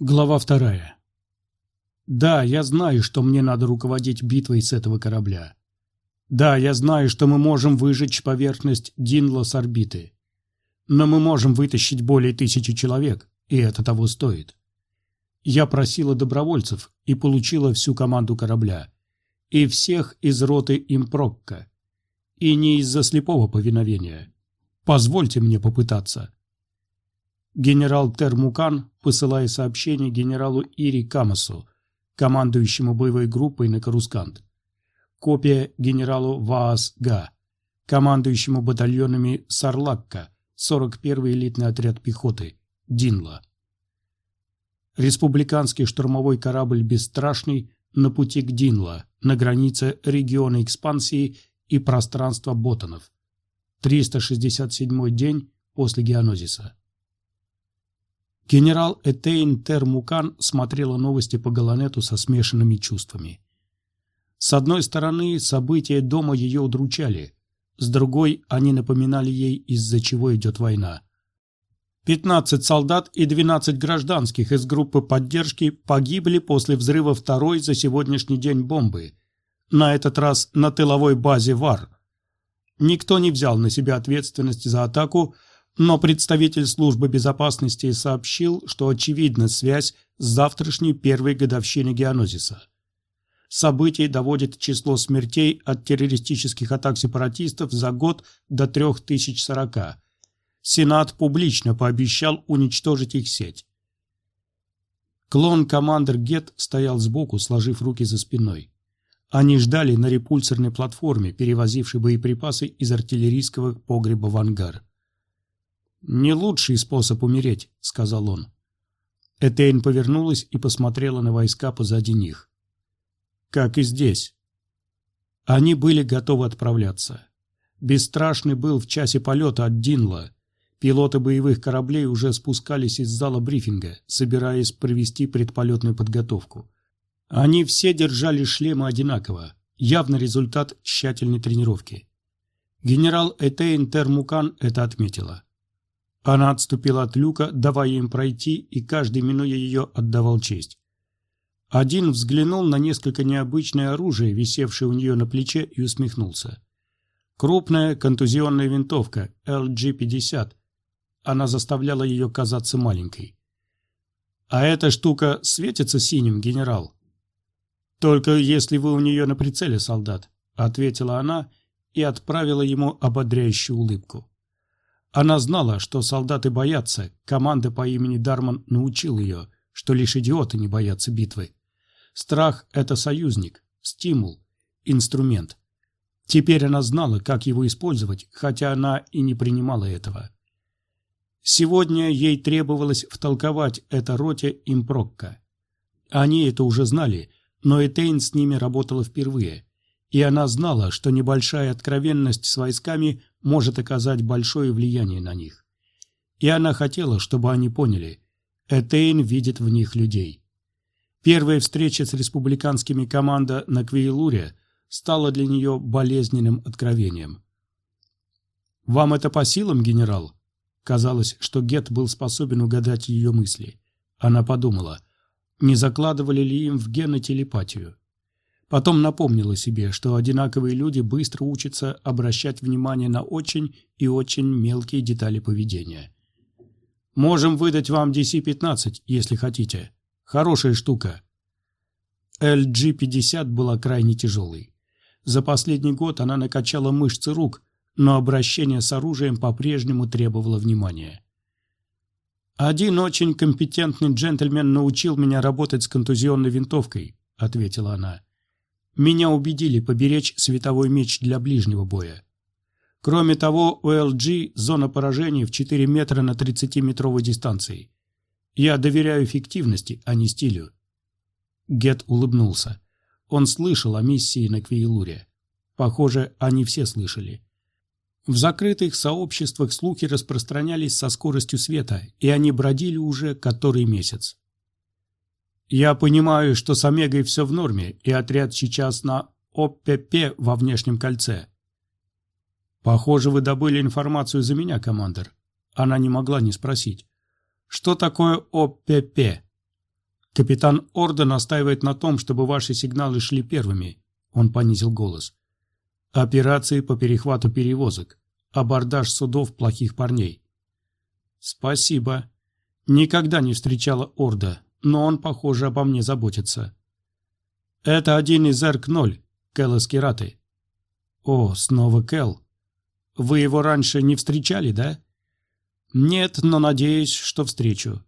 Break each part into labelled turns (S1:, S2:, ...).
S1: Глава вторая. Да, я знаю, что мне надо руководить битвой с этого корабля. Да, я знаю, что мы можем выжечь поверхность Динла с орбиты. Но мы можем вытащить более тысячи человек, и это того стоит. Я просила добровольцев и получила всю команду корабля. И всех из роты Импрокка. И не из-за слепого повиновения. Позвольте мне попытаться. Генерал Термукан, посылая сообщение генералу Ири Камасу, командующему боевой группой на Карускант. Копия генералу Ваас Га, командующему батальонами Сарлакка, 41-й элитный отряд пехоты, Динла. Республиканский штурмовой корабль «Бесстрашный» на пути к Динла, на границе региона экспансии и пространства Ботанов. 367 день после геонозиса. Генерал Этейн Термукан смотрела новости по Галанету со смешанными чувствами. С одной стороны, события дома ее удручали, с другой, они напоминали ей, из-за чего идет война. 15 солдат и 12 гражданских из группы поддержки погибли после взрыва второй за сегодняшний день бомбы, на этот раз на тыловой базе ВАР. Никто не взял на себя ответственность за атаку, но представитель службы безопасности сообщил, что очевидна связь с завтрашней первой годовщиной геонозиса. Событие доводит число смертей от террористических атак сепаратистов за год до 3040. Сенат публично пообещал уничтожить их сеть. Клон-командер Гет стоял сбоку, сложив руки за спиной. Они ждали на репульсорной платформе, перевозившей боеприпасы из артиллерийского погреба в ангар. «Не лучший способ умереть», — сказал он. Этейн повернулась и посмотрела на войска позади них. «Как и здесь». Они были готовы отправляться. Бесстрашный был в часе полета от Динла. Пилоты боевых кораблей уже спускались из зала брифинга, собираясь провести предполетную подготовку. Они все держали шлемы одинаково, явно результат тщательной тренировки. Генерал Этейн Термукан это отметила. Она отступила от люка, давая им пройти, и каждый, минуя ее, отдавал честь. Один взглянул на несколько необычное оружие, висевшее у нее на плече, и усмехнулся. Крупная контузионная винтовка LG-50. Она заставляла ее казаться маленькой. «А эта штука светится синим, генерал?» «Только если вы у нее на прицеле, солдат», — ответила она и отправила ему ободряющую улыбку. Она знала, что солдаты боятся, команда по имени Дарман научил ее, что лишь идиоты не боятся битвы. Страх – это союзник, стимул, инструмент. Теперь она знала, как его использовать, хотя она и не принимала этого. Сегодня ей требовалось втолковать это роте импрокка. Они это уже знали, но Этейн с ними работала впервые, и она знала, что небольшая откровенность с войсками может оказать большое влияние на них. И она хотела, чтобы они поняли, Этейн видит в них людей. Первая встреча с республиканскими команда на Квейлуре стала для нее болезненным откровением. «Вам это по силам, генерал?» Казалось, что Гет был способен угадать ее мысли. Она подумала, не закладывали ли им в гены телепатию. Потом напомнила себе, что одинаковые люди быстро учатся обращать внимание на очень и очень мелкие детали поведения. «Можем выдать вам DC-15, если хотите. Хорошая штука». LG-50 была крайне тяжелой. За последний год она накачала мышцы рук, но обращение с оружием по-прежнему требовало внимания. «Один очень компетентный джентльмен научил меня работать с контузионной винтовкой», — ответила она. Меня убедили поберечь световой меч для ближнего боя. Кроме того, у LG зона поражения в 4 метра на 30-метровой дистанции. Я доверяю эффективности, а не стилю. Гет улыбнулся. Он слышал о миссии на Квейлуре. Похоже, они все слышали. В закрытых сообществах слухи распространялись со скоростью света, и они бродили уже который месяц. Я понимаю, что с Омегой все в норме, и отряд сейчас на ОПП во внешнем кольце. Похоже, вы добыли информацию за меня, командир. Она не могла не спросить. Что такое ОПП? Капитан Орда настаивает на том, чтобы ваши сигналы шли первыми. Он понизил голос. Операции по перехвату перевозок. Абордаж судов плохих парней. Спасибо. Никогда не встречала Орда, но он, похоже, обо мне заботится. Это один из Эрк-0, Кэл Эскираты. О, снова Кэл. Вы его раньше не встречали, да? Нет, но надеюсь, что встречу.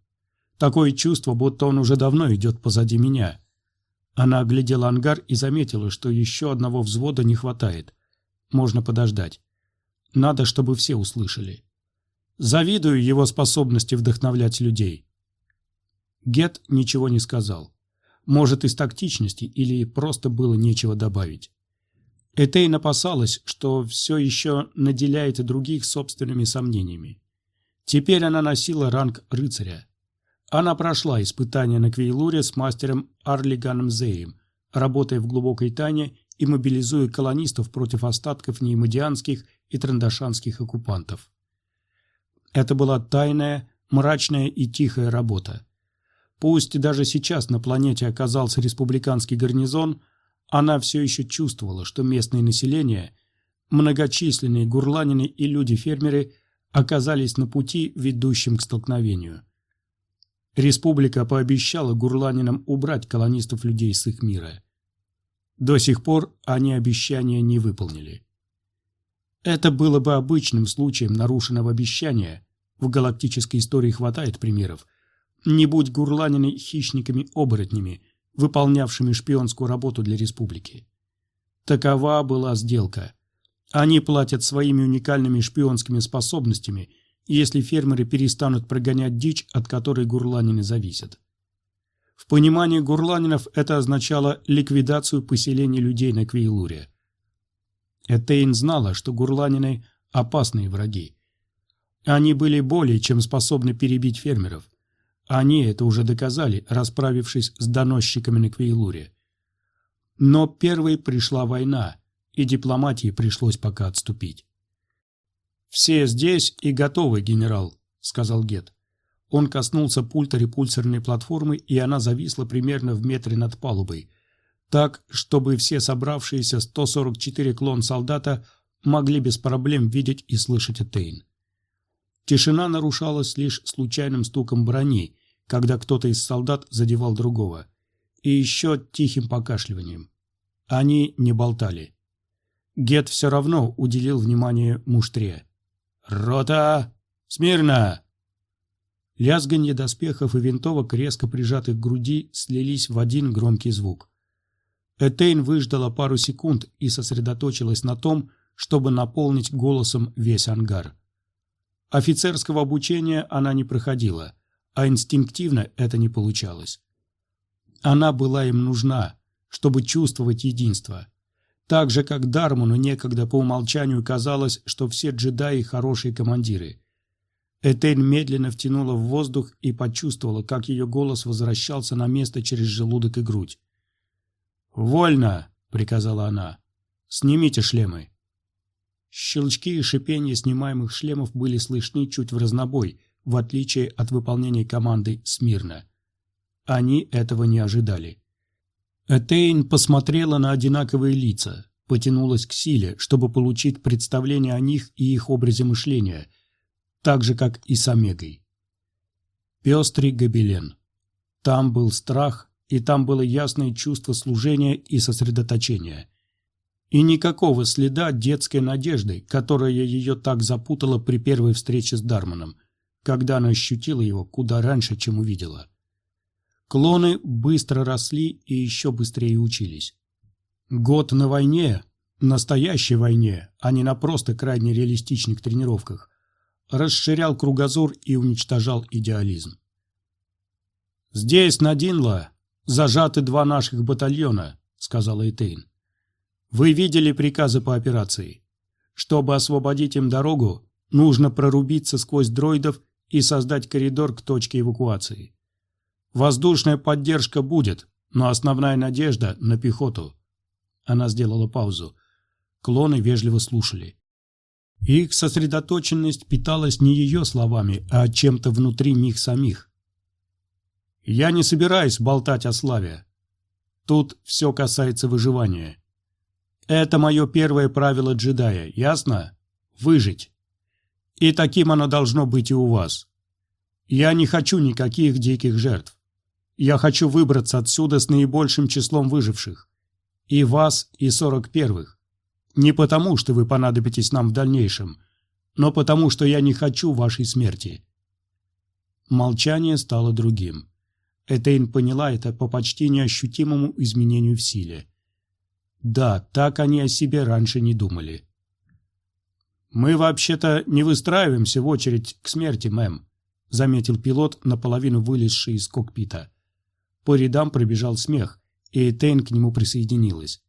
S1: Такое чувство, будто он уже давно идет позади меня. Она оглядела ангар и заметила, что еще одного взвода не хватает. Можно подождать. Надо, чтобы все услышали. Завидую его способности вдохновлять людей. Гет ничего не сказал. Может, из тактичности или просто было нечего добавить. Этейн опасалась, что все еще наделяет других собственными сомнениями. Теперь она носила ранг рыцаря. Она прошла испытание на Квейлуре с мастером Арлиганом Зеем, работая в глубокой тайне и мобилизуя колонистов против остатков неимодианских и трандашанских оккупантов. Это была тайная, мрачная и тихая работа. Пусть даже сейчас на планете оказался республиканский гарнизон, она все еще чувствовала, что местное население, многочисленные гурланины и люди-фермеры оказались на пути, ведущем к столкновению. Республика пообещала гурланинам убрать колонистов людей с их мира. До сих пор они обещания не выполнили. Это было бы обычным случаем нарушенного обещания. В галактической истории хватает примеров – не будь гурланины хищниками-оборотнями, выполнявшими шпионскую работу для республики. Такова была сделка. Они платят своими уникальными шпионскими способностями, если фермеры перестанут прогонять дичь, от которой гурланины зависят. В понимании гурланинов это означало ликвидацию поселений людей на Квейлуре. Этейн знала, что гурланины – опасные враги. Они были более чем способны перебить фермеров – они это уже доказали, расправившись с доносчиками на Квейлуре. Но первой пришла война, и дипломатии пришлось пока отступить. «Все здесь и готовы, генерал», — сказал Гет. Он коснулся пульта репульсорной платформы, и она зависла примерно в метре над палубой, так, чтобы все собравшиеся 144 клон солдата могли без проблем видеть и слышать Этейн. Тишина нарушалась лишь случайным стуком брони, когда кто-то из солдат задевал другого, и еще тихим покашливанием. Они не болтали. Гет все равно уделил внимание муштре. «Рота! Смирно!» Лязганье доспехов и винтовок, резко прижатых к груди, слились в один громкий звук. Этейн выждала пару секунд и сосредоточилась на том, чтобы наполнить голосом весь ангар. Офицерского обучения она не проходила, а инстинктивно это не получалось. Она была им нужна, чтобы чувствовать единство. Так же, как Дарману некогда по умолчанию казалось, что все джедаи – хорошие командиры. Этель медленно втянула в воздух и почувствовала, как ее голос возвращался на место через желудок и грудь. «Вольно!» – приказала она. «Снимите шлемы!» Щелчки и шипение снимаемых шлемов были слышны чуть в разнобой, в отличие от выполнения команды смирно. Они этого не ожидали. Этейн посмотрела на одинаковые лица, потянулась к силе, чтобы получить представление о них и их образе мышления, так же, как и с Омегой. Пестрый гобелен. Там был страх, и там было ясное чувство служения и сосредоточения – и никакого следа детской надежды, которая ее так запутала при первой встрече с Дарманом, когда она ощутила его куда раньше, чем увидела. Клоны быстро росли и еще быстрее учились. Год на войне, настоящей войне, а не на просто крайне реалистичных тренировках, расширял кругозор и уничтожал идеализм. «Здесь, на Динла, зажаты два наших батальона», — сказала Этейн. Вы видели приказы по операции. Чтобы освободить им дорогу, нужно прорубиться сквозь дроидов и создать коридор к точке эвакуации. Воздушная поддержка будет, но основная надежда на пехоту. Она сделала паузу. Клоны вежливо слушали. Их сосредоточенность питалась не ее словами, а чем-то внутри них самих. Я не собираюсь болтать о славе. Тут все касается выживания. Это мое первое правило джедая, ясно? Выжить. И таким оно должно быть и у вас. Я не хочу никаких диких жертв. Я хочу выбраться отсюда с наибольшим числом выживших. И вас, и сорок первых. Не потому, что вы понадобитесь нам в дальнейшем, но потому, что я не хочу вашей смерти. Молчание стало другим. Этейн поняла это по почти неощутимому изменению в силе. Да, так они о себе раньше не думали. «Мы вообще-то не выстраиваемся в очередь к смерти, мэм», заметил пилот, наполовину вылезший из кокпита. По рядам пробежал смех, и Этейн к нему присоединилась.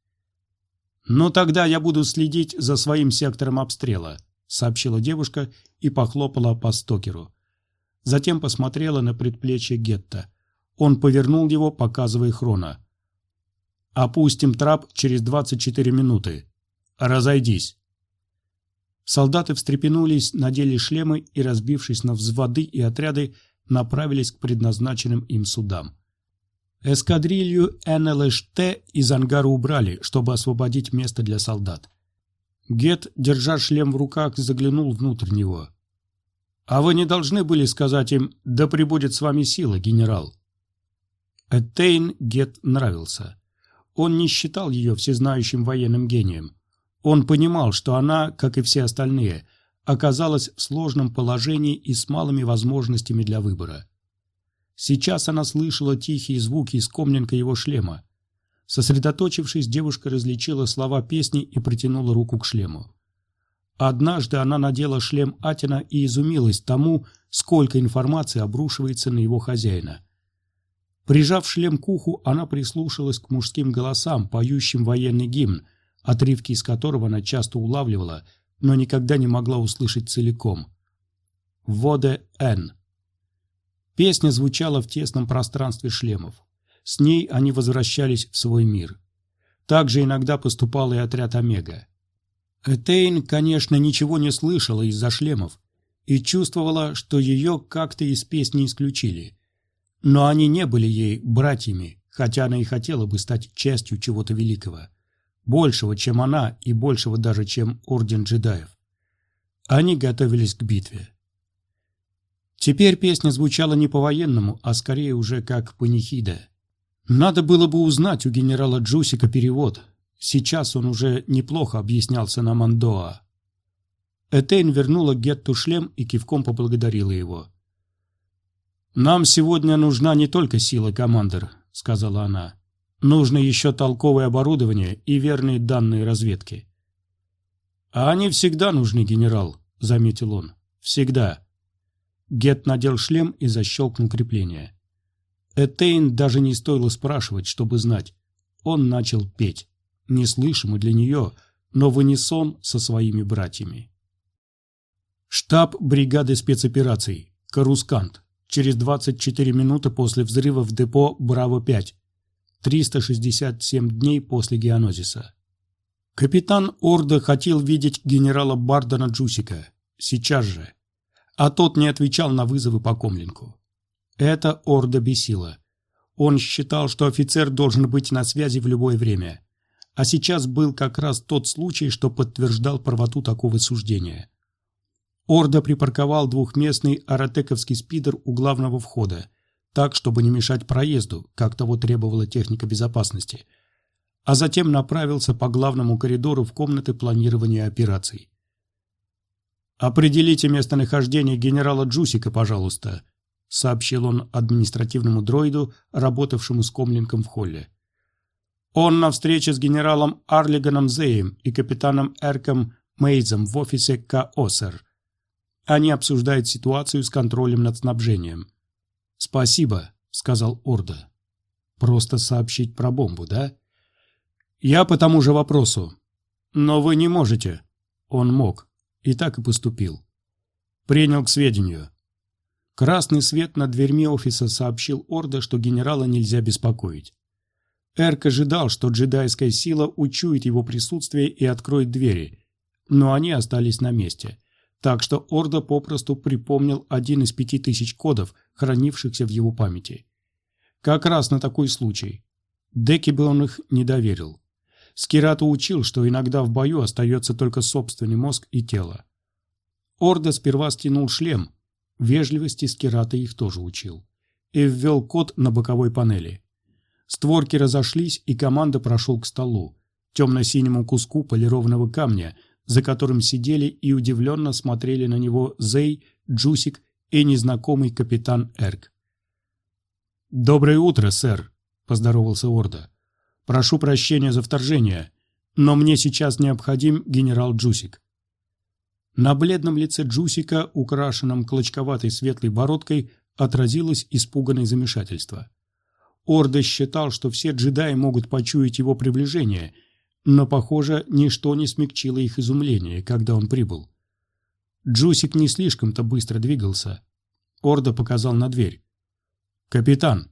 S1: «Ну тогда я буду следить за своим сектором обстрела», сообщила девушка и похлопала по стокеру. Затем посмотрела на предплечье Гетта. Он повернул его, показывая хрона. «Опустим трап через 24 минуты. Разойдись». Солдаты встрепенулись, надели шлемы и, разбившись на взводы и отряды, направились к предназначенным им судам. Эскадрилью НЛШТ из ангара убрали, чтобы освободить место для солдат. Гет, держа шлем в руках, заглянул внутрь него. «А вы не должны были сказать им, да прибудет с вами сила, генерал?» Этейн Гет нравился. Он не считал ее всезнающим военным гением. Он понимал, что она, как и все остальные, оказалась в сложном положении и с малыми возможностями для выбора. Сейчас она слышала тихие звуки из комненка его шлема. Сосредоточившись, девушка различила слова песни и протянула руку к шлему. Однажды она надела шлем Атина и изумилась тому, сколько информации обрушивается на его хозяина. Прижав шлем к уху, она прислушалась к мужским голосам, поющим военный гимн, отрывки из которого она часто улавливала, но никогда не могла услышать целиком. «Воде Н». Песня звучала в тесном пространстве шлемов. С ней они возвращались в свой мир. Так же иногда поступал и отряд Омега. Этейн, конечно, ничего не слышала из-за шлемов и чувствовала, что ее как-то из песни исключили. Но они не были ей братьями, хотя она и хотела бы стать частью чего-то великого. Большего, чем она, и большего даже, чем Орден джедаев. Они готовились к битве. Теперь песня звучала не по-военному, а скорее уже как панихида. Надо было бы узнать у генерала Джусика перевод. Сейчас он уже неплохо объяснялся на Мандоа. Этейн вернула Гетту шлем и кивком поблагодарила его. «Нам сегодня нужна не только сила, командир», — сказала она. «Нужно еще толковое оборудование и верные данные разведки». «А они всегда нужны, генерал», — заметил он. «Всегда». Гет надел шлем и защелкнул крепление. Этейн даже не стоило спрашивать, чтобы знать. Он начал петь. Неслышимо для нее, но в унисон со своими братьями. Штаб бригады спецопераций. Карускант через 24 минуты после взрыва в депо «Браво-5», 367 дней после геонозиса. Капитан Орда хотел видеть генерала Бардана Джусика. Сейчас же. А тот не отвечал на вызовы по комлинку. Это Орда бесило. Он считал, что офицер должен быть на связи в любое время. А сейчас был как раз тот случай, что подтверждал правоту такого суждения. Орда припарковал двухместный аратековский спидер у главного входа, так, чтобы не мешать проезду, как того требовала техника безопасности, а затем направился по главному коридору в комнаты планирования операций. «Определите местонахождение генерала Джусика, пожалуйста», сообщил он административному дроиду, работавшему с комлинком в холле. «Он на встрече с генералом Арлиганом Зеем и капитаном Эрком Мейзом в офисе КОСР. Они обсуждают ситуацию с контролем над снабжением. «Спасибо», — сказал Орда. «Просто сообщить про бомбу, да?» «Я по тому же вопросу. Но вы не можете». Он мог. И так и поступил. Принял к сведению. Красный свет над дверьми офиса сообщил Орда, что генерала нельзя беспокоить. Эрк ожидал, что джедайская сила учует его присутствие и откроет двери, но они остались на месте так что Орда попросту припомнил один из пяти тысяч кодов, хранившихся в его памяти. Как раз на такой случай. Деки бы он их не доверил. Скирата учил, что иногда в бою остается только собственный мозг и тело. Орда сперва стянул шлем. Вежливости Скирата их тоже учил. И ввел код на боковой панели. Створки разошлись, и команда прошел к столу, темно-синему куску полированного камня, за которым сидели и удивленно смотрели на него Зей, Джусик и незнакомый капитан Эрк. «Доброе утро, сэр», — поздоровался Орда. «Прошу прощения за вторжение, но мне сейчас необходим генерал Джусик». На бледном лице Джусика, украшенном клочковатой светлой бородкой, отразилось испуганное замешательство. Орда считал, что все джедаи могут почуять его приближение, но, похоже, ничто не смягчило их изумление, когда он прибыл. Джусик не слишком-то быстро двигался. Орда показал на дверь. «Капитан,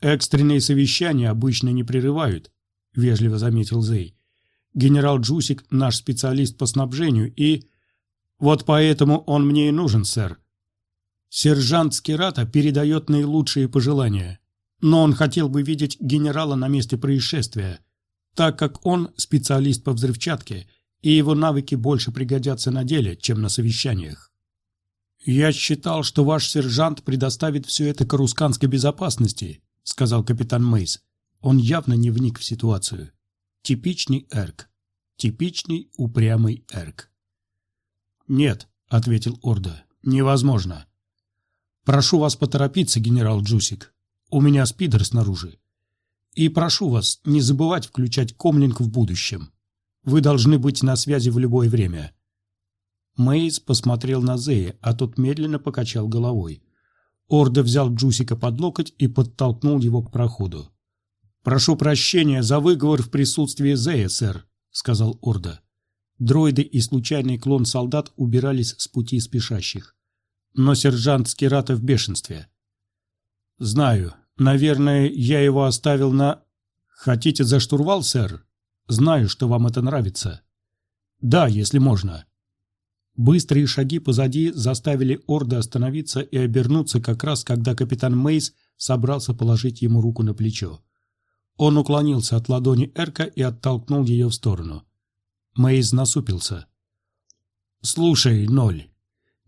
S1: экстренные совещания обычно не прерывают», — вежливо заметил Зей. «Генерал Джусик — наш специалист по снабжению, и...» «Вот поэтому он мне и нужен, сэр. Сержант Скирата передает наилучшие пожелания, но он хотел бы видеть генерала на месте происшествия, так как он специалист по взрывчатке, и его навыки больше пригодятся на деле, чем на совещаниях. «Я считал, что ваш сержант предоставит все это карусканской безопасности», сказал капитан Мейс. Он явно не вник в ситуацию. Типичный Эрк. Типичный упрямый Эрк. «Нет», — ответил Орда, — «невозможно». «Прошу вас поторопиться, генерал Джусик. У меня спидер снаружи. И прошу вас не забывать включать комлинг в будущем. Вы должны быть на связи в любое время. Мейс посмотрел на Зея, а тот медленно покачал головой. Орда взял Джусика под локоть и подтолкнул его к проходу. «Прошу прощения за выговор в присутствии Зея, сэр», — сказал Орда. Дроиды и случайный клон солдат убирались с пути спешащих. Но сержант Скирата в бешенстве. «Знаю. Наверное, я его оставил на...» «Хотите за штурвал, сэр? Знаю, что вам это нравится». «Да, если можно». Быстрые шаги позади заставили Орда остановиться и обернуться как раз, когда капитан Мейс собрался положить ему руку на плечо. Он уклонился от ладони Эрка и оттолкнул ее в сторону. Мейс насупился. «Слушай, Ноль,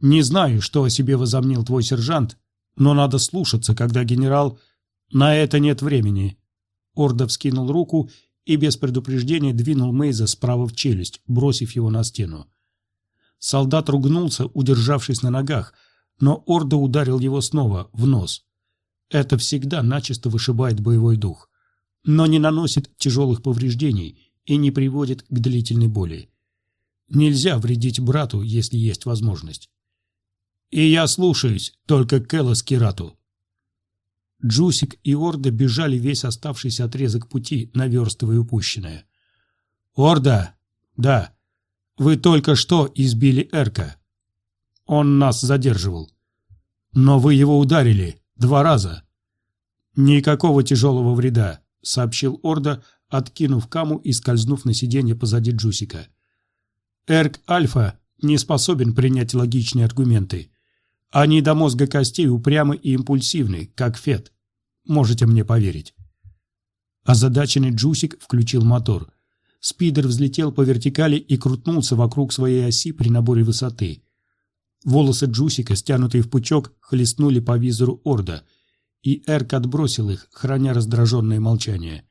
S1: не знаю, что о себе возомнил твой сержант, но надо слушаться, когда генерал... На это нет времени». Орда вскинул руку и без предупреждения двинул Мейза справа в челюсть, бросив его на стену. Солдат ругнулся, удержавшись на ногах, но Орда ударил его снова, в нос. Это всегда начисто вышибает боевой дух, но не наносит тяжелых повреждений и не приводит к длительной боли. Нельзя вредить брату, если есть возможность. И я слушаюсь, только Кэлла Кирату. Джусик и Орда бежали весь оставшийся отрезок пути, наверстывая упущенное. «Орда!» «Да!» Вы только что избили Эрка. Он нас задерживал. Но вы его ударили два раза. Никакого тяжелого вреда, сообщил Орда, откинув каму и скользнув на сиденье позади Джусика. Эрк Альфа не способен принять логичные аргументы. Они до мозга костей упрямы и импульсивны, как Фет. Можете мне поверить. Озадаченный Джусик включил мотор. Спидер взлетел по вертикали и крутнулся вокруг своей оси при наборе высоты. Волосы Джусика, стянутые в пучок, хлестнули по визору Орда, и Эрк отбросил их, храня раздраженное молчание.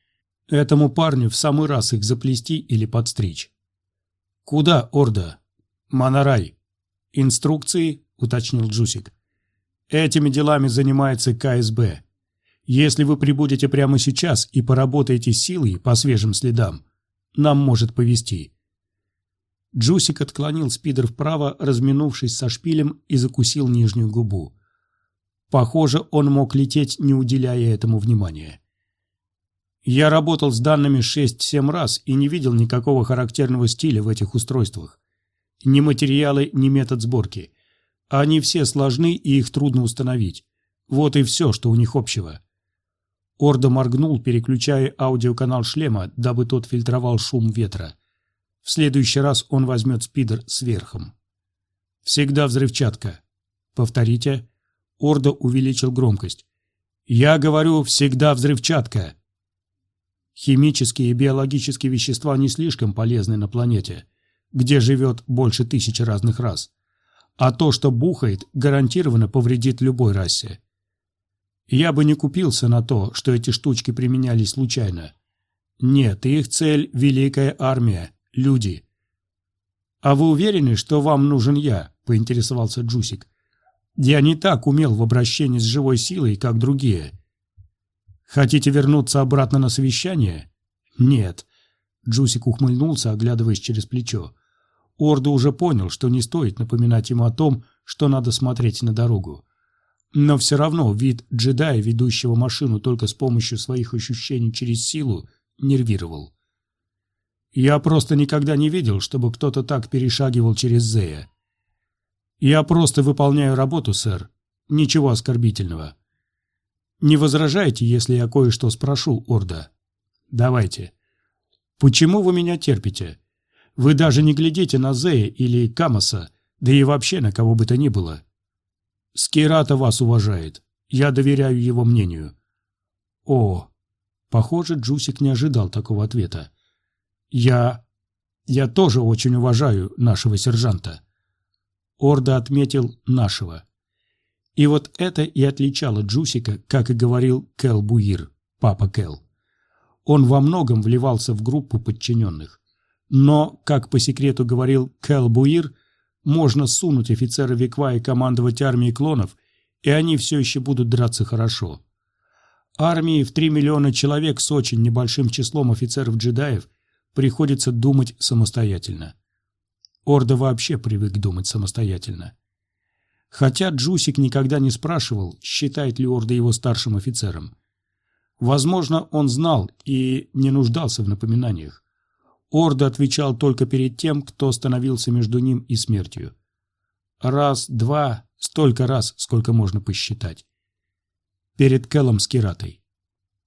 S1: Этому парню в самый раз их заплести или подстричь. «Куда, Орда?» «Монорай». «Инструкции?» — уточнил Джусик. «Этими делами занимается КСБ. Если вы прибудете прямо сейчас и поработаете силой по свежим следам, нам может повезти. Джусик отклонил спидер вправо, разминувшись со шпилем и закусил нижнюю губу. Похоже, он мог лететь, не уделяя этому внимания. Я работал с данными 6-7 раз и не видел никакого характерного стиля в этих устройствах. Ни материалы, ни метод сборки. Они все сложны и их трудно установить. Вот и все, что у них общего. Ордо моргнул, переключая аудиоканал шлема, дабы тот фильтровал шум ветра. В следующий раз он возьмет спидер сверхом. «Всегда взрывчатка». «Повторите». Ордо увеличил громкость. Я говорю, всегда взрывчатка. Химические и биологические вещества не слишком полезны на планете, где живет больше тысячи разных рас. А то, что бухает, гарантированно повредит любой расе. Я бы не купился на то, что эти штучки применялись случайно. Нет, их цель – великая армия, люди. «А вы уверены, что вам нужен я?» – поинтересовался Джусик. «Я не так умел в обращении с живой силой, как другие. Хотите вернуться обратно на совещание?» «Нет». Джусик ухмыльнулся, оглядываясь через плечо. Орда уже понял, что не стоит напоминать ему о том, что надо смотреть на дорогу. Но все равно вид джедая, ведущего машину только с помощью своих ощущений через силу, нервировал. Я просто никогда не видел, чтобы кто-то так перешагивал через Зея. Я просто выполняю работу, сэр. Ничего оскорбительного. Не возражайте, если я кое-что спрошу, Орда? Давайте. Почему вы меня терпите? Вы даже не глядите на Зея или Камаса, да и вообще на кого бы то ни было. Скирата вас уважает. Я доверяю его мнению. О, похоже, Джусик не ожидал такого ответа. Я... я тоже очень уважаю нашего сержанта. Орда отметил нашего. И вот это и отличало Джусика, как и говорил Кел Буир, папа Кел. Он во многом вливался в группу подчиненных. Но, как по секрету говорил Кел Буир, можно сунуть офицера Виква и командовать армией клонов, и они все еще будут драться хорошо. Армии в 3 миллиона человек с очень небольшим числом офицеров-джедаев приходится думать самостоятельно. Орда вообще привык думать самостоятельно. Хотя Джусик никогда не спрашивал, считает ли Орда его старшим офицером. Возможно, он знал и не нуждался в напоминаниях. Орда отвечал только перед тем, кто становился между ним и смертью. Раз, два, столько раз, сколько можно посчитать. Перед Келлом с Киратой.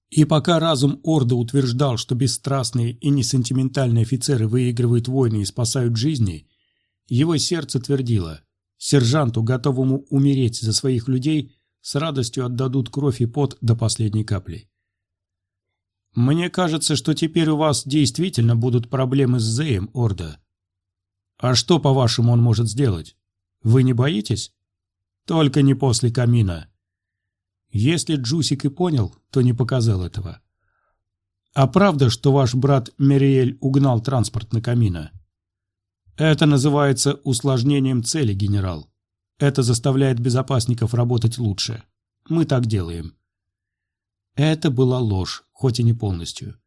S1: И пока разум Орда утверждал, что бесстрастные и несентиментальные офицеры выигрывают войны и спасают жизни, его сердце твердило, сержанту, готовому умереть за своих людей, с радостью отдадут кровь и пот до последней капли. Мне кажется, что теперь у вас действительно будут проблемы с Зеем, Орда. А что, по-вашему, он может сделать? Вы не боитесь? Только не после камина. Если Джусик и понял, то не показал этого. А правда, что ваш брат Мериэль угнал транспорт на камина? Это называется усложнением цели, генерал. Это заставляет безопасников работать лучше. Мы так делаем. Это была ложь, хоть и не полностью.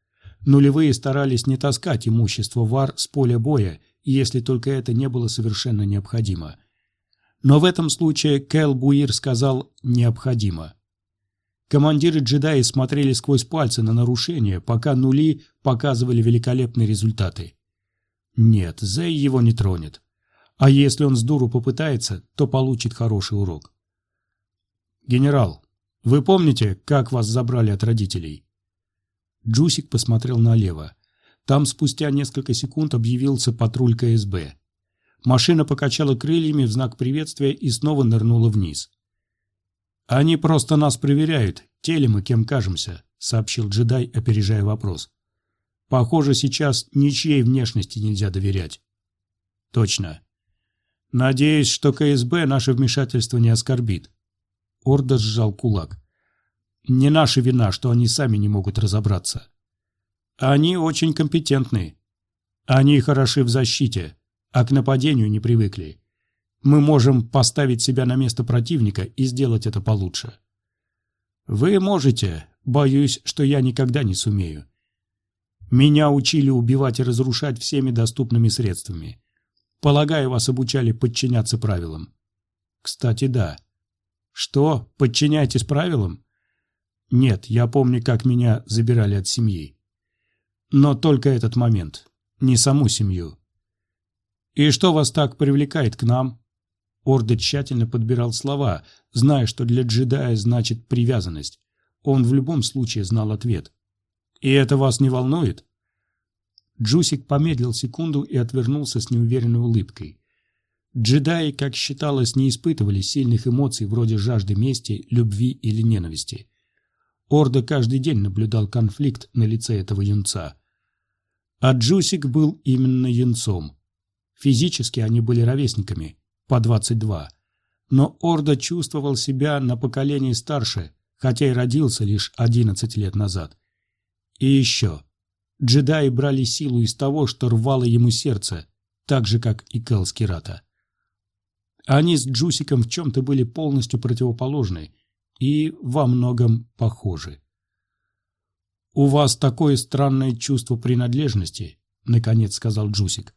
S1: Нулевые старались не таскать имущество вар с поля боя, если только это не было совершенно необходимо. Но в этом случае Кэл Буир сказал «необходимо». Командиры джедаи смотрели сквозь пальцы на нарушения, пока нули показывали великолепные результаты. Нет, Зей его не тронет. А если он с дуру попытается, то получит хороший урок. «Генерал, вы помните, как вас забрали от родителей?» Джусик посмотрел налево. Там спустя несколько секунд объявился патруль КСБ. Машина покачала крыльями в знак приветствия и снова нырнула вниз. «Они просто нас проверяют, те мы кем кажемся», — сообщил джедай, опережая вопрос. «Похоже, сейчас ничьей внешности нельзя доверять». «Точно. Надеюсь, что КСБ наше вмешательство не оскорбит». Орда сжал кулак. Не наша вина, что они сами не могут разобраться. Они очень компетентны. Они хороши в защите, а к нападению не привыкли. Мы можем поставить себя на место противника и сделать это получше. Вы можете, боюсь, что я никогда не сумею. Меня учили убивать и разрушать всеми доступными средствами. Полагаю, вас обучали подчиняться правилам. Кстати, да. Что, подчиняйтесь правилам? Нет, я помню, как меня забирали от семьи. Но только этот момент, не саму семью. И что вас так привлекает к нам? Орда тщательно подбирал слова, зная, что для джедая значит привязанность. Он в любом случае знал ответ. И это вас не волнует? Джусик помедлил секунду и отвернулся с неуверенной улыбкой. Джедаи, как считалось, не испытывали сильных эмоций вроде жажды мести, любви или ненависти. Орда каждый день наблюдал конфликт на лице этого юнца. А Джусик был именно юнцом. Физически они были ровесниками, по 22. Но Орда чувствовал себя на поколение старше, хотя и родился лишь 11 лет назад. И еще. Джедаи брали силу из того, что рвало ему сердце, так же, как и Келскирата. Они с Джусиком в чем-то были полностью противоположны и во многом похожи. «У вас такое странное чувство принадлежности», — наконец сказал Джусик.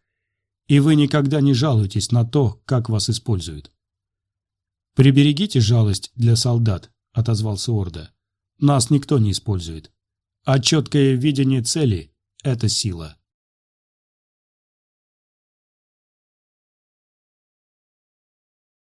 S1: «И вы никогда не жалуетесь на то, как вас используют». «Приберегите жалость для солдат», — отозвался Орда. «Нас никто не использует. А четкое видение цели – это сила».